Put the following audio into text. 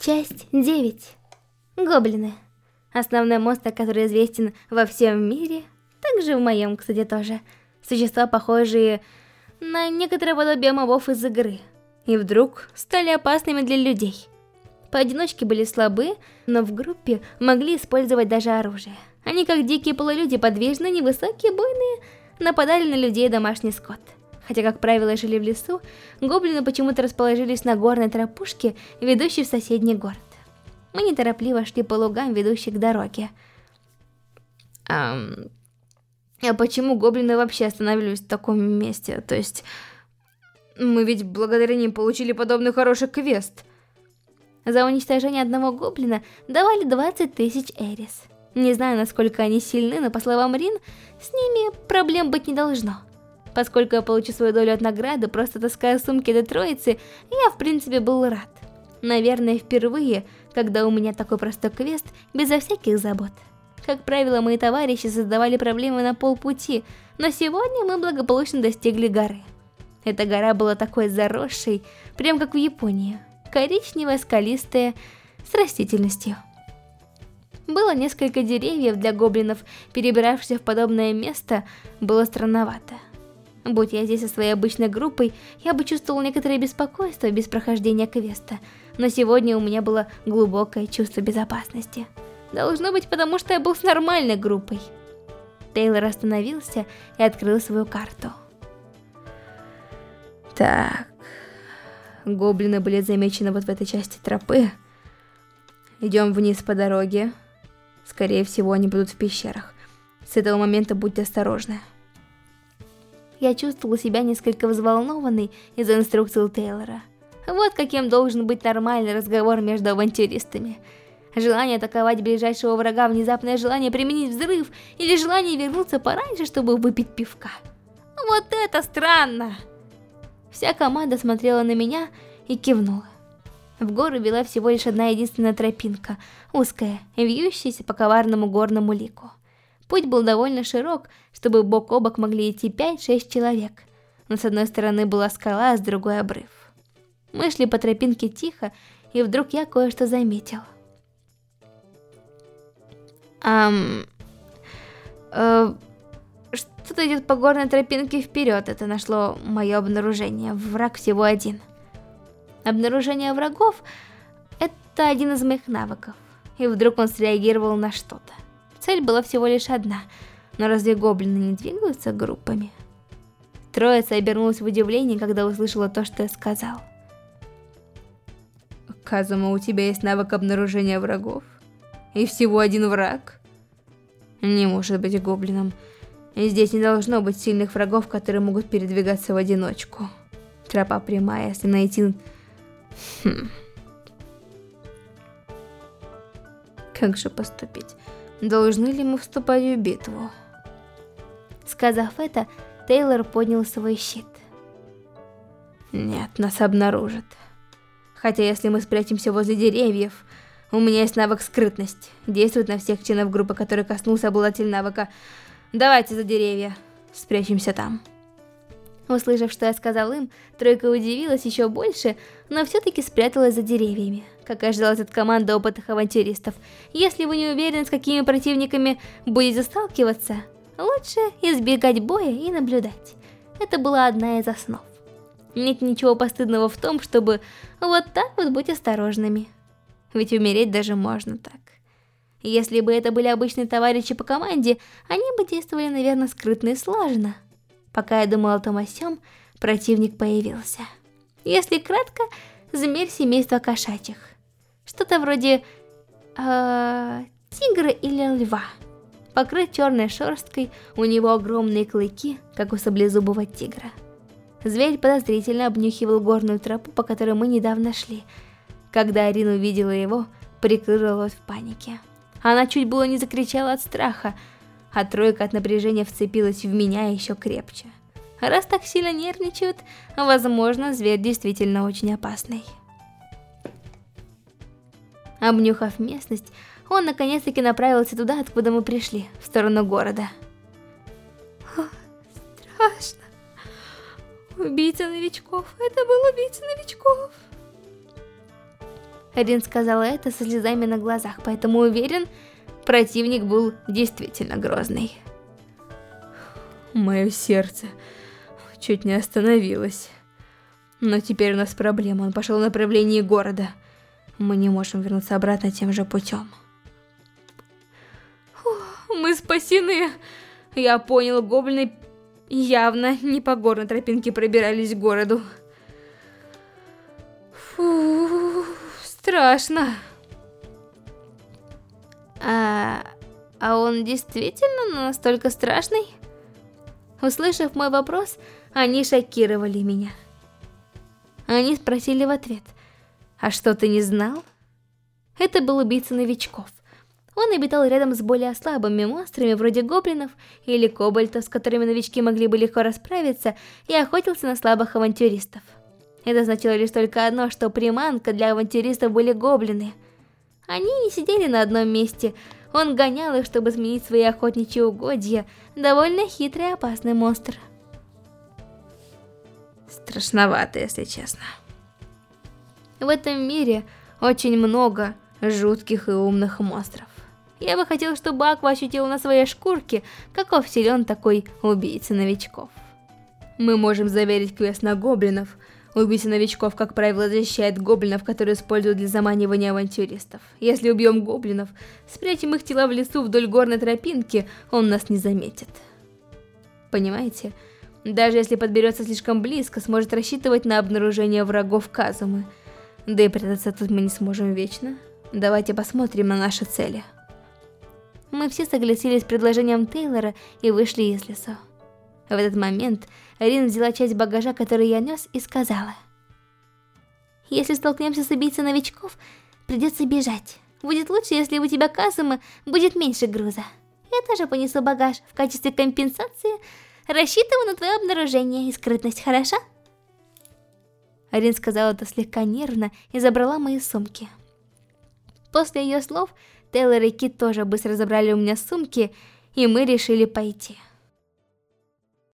Часть 9. Гоблины. Основной монстр, который известен во всем мире, также в моем, кстати, тоже. Существа, похожие на некоторые подобие мобов из игры. И вдруг стали опасными для людей. Поодиночке были слабы, но в группе могли использовать даже оружие. Они, как дикие полулюди, подвижные, невысокие, буйные, нападали на людей домашний скот. Хотя, как правило, жили в лесу, гоблины почему-то расположились на горной тропушке, ведущей в соседний город. Мы неторопливо шли по лугам, ведущим к дороге. Ам... А почему гоблины вообще останавливались в таком месте? То есть, мы ведь благодаря ним получили подобный хороший квест. За уничтожение одного гоблина давали 20 тысяч эрис. Не знаю, насколько они сильны, но по словам Рин, с ними проблем быть не должно. Поскольку я получу свою долю от награды, просто таская сумки до троицы, я в принципе был рад. Наверное, впервые, когда у меня такой простой квест, безо всяких забот. Как правило, мои товарищи создавали проблемы на полпути, но сегодня мы благополучно достигли горы. Эта гора была такой заросшей, прям как в Японии. Коричневая, скалистая, с растительностью. Было несколько деревьев для гоблинов, перебравшихся в подобное место, было странновато. Будь я здесь со своей обычной группой, я бы чувствовал некоторое беспокойство без прохождения квеста, но сегодня у меня было глубокое чувство безопасности. Должно быть, потому что я был с нормальной группой. Тейлор остановился и открыл свою карту. Так, гоблины были замечены вот в этой части тропы. Идем вниз по дороге. Скорее всего, они будут в пещерах. С этого момента будьте осторожны я чувствовала себя несколько взволнованной из-за инструкции Тейлора. Вот каким должен быть нормальный разговор между авантюристами. Желание атаковать ближайшего врага, внезапное желание применить взрыв или желание вернуться пораньше, чтобы выпить пивка. Вот это странно! Вся команда смотрела на меня и кивнула. В гору вела всего лишь одна единственная тропинка, узкая, вьющаяся по коварному горному лику. Путь был довольно широк, чтобы бок о бок могли идти 5-6 человек. Но с одной стороны была скала, а с другой обрыв. Мы шли по тропинке тихо, и вдруг я кое-что заметил. Ам... Э, Что-то идет по горной тропинке вперед, это нашло мое обнаружение. Враг всего один. Обнаружение врагов — это один из моих навыков. И вдруг он среагировал на что-то. Цель была всего лишь одна, но разве гоблины не двигаются группами? Троица обернулась в удивлении, когда услышала то, что я сказал. Казума, у тебя есть навык обнаружения врагов? И всего один враг? Не может быть гоблином. Здесь не должно быть сильных врагов, которые могут передвигаться в одиночку. Тропа прямая, если найти... Хм. Как же поступить? Должны ли мы вступать в битву? Сказав это, Тейлор поднял свой щит. Нет, нас обнаружат. Хотя если мы спрячемся возле деревьев, у меня есть навык скрытность. Действует на всех членов группы, который коснулся обладатель навыка. Давайте за деревья. Спрячемся там. Услышав, что я сказал им, тройка удивилась еще больше, но все-таки спряталась за деревьями как ожидалось от команды опытных авантюристов. Если вы не уверены, с какими противниками будете сталкиваться, лучше избегать боя и наблюдать. Это была одна из основ. Нет ничего постыдного в том, чтобы вот так вот быть осторожными. Ведь умереть даже можно так. Если бы это были обычные товарищи по команде, они бы действовали, наверное, скрытно и слаженно. Пока я думала о том о сём, противник появился. Если кратко, змерь семейства кошачьих. Что-то вроде... Э, тигра или льва. Покрыт черной шерсткой, у него огромные клыки, как у саблезубого тигра. Зверь подозрительно обнюхивал горную тропу, по которой мы недавно шли. Когда Арина увидела его, прикрыла рот в панике. Она чуть было не закричала от страха, а тройка от напряжения вцепилась в меня еще крепче. Раз так сильно нервничают, возможно, зверь действительно очень опасный. Обнюхав местность, он наконец-таки направился туда, откуда мы пришли, в сторону города. О, страшно. Убийца новичков. Это был убийца новичков. Рин сказала это со слезами на глазах, поэтому уверен, противник был действительно грозный. Мое сердце чуть не остановилось. Но теперь у нас проблема, он пошел в направлении города. Мы не можем вернуться обратно тем же путем. Мы спасены. Я понял, гоблины явно не по горной тропинке пробирались к городу. Фу, страшно. А, а он действительно настолько страшный? Услышав мой вопрос, они шокировали меня. Они спросили в ответ, «А что, ты не знал?» Это был убийца новичков. Он обитал рядом с более слабыми монстрами, вроде гоблинов или кобальтов, с которыми новички могли бы легко расправиться, и охотился на слабых авантюристов. Это значило лишь только одно, что приманка для авантюристов были гоблины. Они не сидели на одном месте, он гонял их, чтобы сменить свои охотничьи угодья. Довольно хитрый и опасный монстр. Страшновато, если честно. В этом мире очень много жутких и умных монстров. Я бы хотел, чтобы Аква ощутил на своей шкурке, каков силен такой убийца новичков. Мы можем заверить квест на гоблинов. Убийца новичков, как правило, защищает гоблинов, которые используют для заманивания авантюристов. Если убьем гоблинов, спрячем их тела в лесу вдоль горной тропинки, он нас не заметит. Понимаете? Даже если подберется слишком близко, сможет рассчитывать на обнаружение врагов Казумы. Да и прятаться тут мы не сможем вечно. Давайте посмотрим на наши цели. Мы все согласились с предложением Тейлора и вышли из леса. В этот момент Рин взяла часть багажа, который я нес, и сказала. «Если столкнемся с убийцей новичков, придется бежать. Будет лучше, если у тебя Казума будет меньше груза. Я тоже понесу багаж в качестве компенсации, рассчитываю на твое обнаружение и скрытность, хорошо?» Рин сказала это слегка нервно и забрала мои сумки. После ее слов Тейлор и Кит тоже быстро забрали у меня сумки, и мы решили пойти.